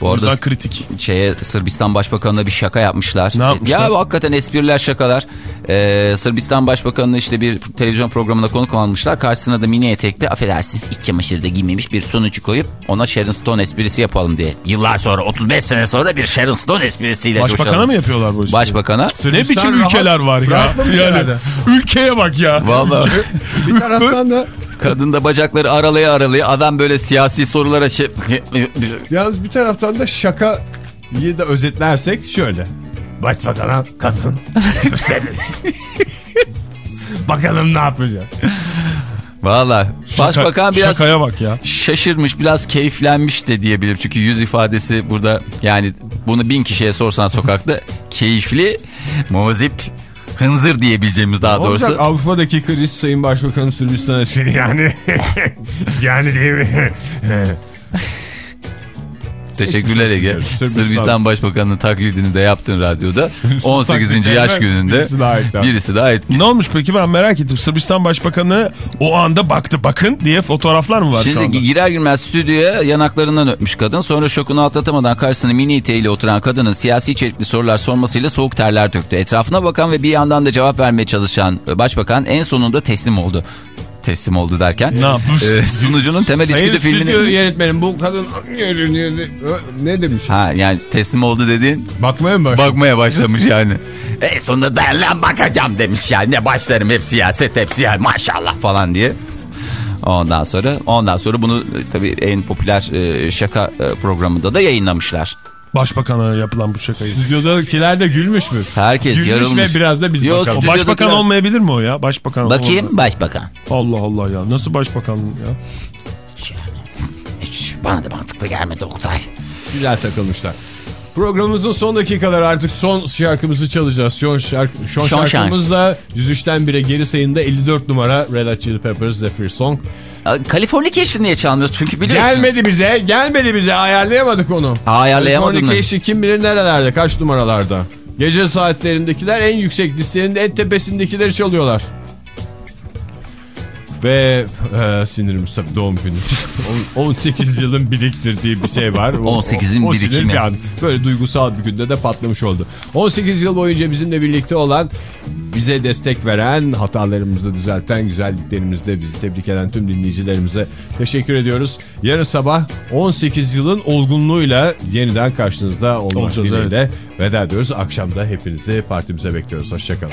Bu arada
yüzden kritik.
şeye Sırbistan Başbakanı'na bir şaka yapmışlar.
Ne yapmışlar?
Ya bu hakikaten espriler şakalar. Ee, Sırbistan Başbakanı'nı işte bir televizyon programında konuk almışlar. Karşısına da mini etekli affedersiniz iç çamaşırda giymemiş bir sonucu koyup ona Sharon Stone esprisi yapalım diye. Yıllar sonra 35 sene sonra bir Sharon Stone esprisiyle
Başbakana
coşalım.
mı yapıyorlar bu espriyi?
Başbakan'a.
Ne biçim
rahat-
ülkeler var ya. Yani,
herhalde.
ülkeye bak ya.
Vallahi
Bir taraftan da
kadın da bacakları aralaya aralaya adam böyle siyasi sorulara şey...
yalnız bir taraftan da şakayı da özetlersek şöyle. Başbakana kadın. Bakalım ne yapacak.
Vallahi başbakan
Şaka-
biraz
Şakaya bak ya.
şaşırmış biraz keyiflenmiş de diyebilirim. Çünkü yüz ifadesi burada yani bunu bin kişiye sorsan sokakta keyifli, muzip, hınzır diyebileceğimiz daha doğrusu.
Olacak Avrupa'daki kriz Sayın Başbakanı Sırbistan'a şey yani. yani değil mi?
Teşekkürler Ege.
Sırbistan.
Başbakanı'nın taklidini de yaptın radyoda. 18. yaş gününde
Birisi daha
birisi daha etkili.
Ne olmuş peki ben merak ettim. Sırbistan Başbakanı o anda baktı bakın diye fotoğraflar mı var şu
Şimdi
anda?
girer girmez stüdyoya yanaklarından öpmüş kadın. Sonra şokunu atlatamadan karşısına mini eteğiyle oturan kadının siyasi içerikli sorular sormasıyla soğuk terler döktü. Etrafına bakan ve bir yandan da cevap vermeye çalışan başbakan en sonunda teslim oldu. Teslim oldu derken.
Ne yapmış?
e, sunucunun temel
Sayın
içgüdü filmini...
yönetmenim bu kadın ne demiş?
Ha yani teslim oldu dediğin
Bakmaya mı başladın?
bakmaya başlamış yani. En sonunda ben lan bakacağım demiş ya. Ne başlarım hep siyaset hep siyaset maşallah falan diye. Ondan sonra ondan sonra bunu e, tabii en popüler e, şaka e, programında da yayınlamışlar.
Başbakan'a yapılan bu şakayı.
Stüdyodakiler de gülmüş mü?
Herkes
Gülmüş
yarılmış.
ve biraz da biz
Yo,
bakalım.
O
Stüdyodakiler-
başbakan olmayabilir mi o ya? Başbakan
Bakayım
olmadı.
başbakan.
Allah Allah ya. Nasıl başbakan ya?
Hiç bana da mantıklı gelmedi Oktay.
Güzel takılmışlar. Programımızın son dakikaları artık son şarkımızı çalacağız. Son, şarkı, son,
Son
şarkımız da 103'ten 1'e geri sayında 54 numara Red Hot Chili Peppers Zephyr Song.
Californication niye çalmıyoruz? Çünkü biliyorsun.
Gelmedi bize, gelmedi bize ayarlayamadık onu.
Ayarlayamadın mı?
Californication kim bilir nerelerde, kaç numaralarda. Gece saatlerindekiler en yüksek listenin en tepesindekileri çalıyorlar. Ve e, sinirimiz tabii doğum günü. On- 18 yılın biriktirdiği bir şey var. O-
18'in
o- o sinir
birikimi.
bir an Böyle duygusal bir günde de patlamış oldu. 18 yıl boyunca bizimle birlikte olan, bize destek veren, hatalarımızı düzelten, güzelliklerimizde bizi tebrik eden tüm dinleyicilerimize teşekkür ediyoruz. Yarın sabah 18 yılın olgunluğuyla yeniden karşınızda olmak
Olacağız,
dileğiyle veda ediyoruz. Akşamda hepinizi partimize bekliyoruz. Hoşçakalın.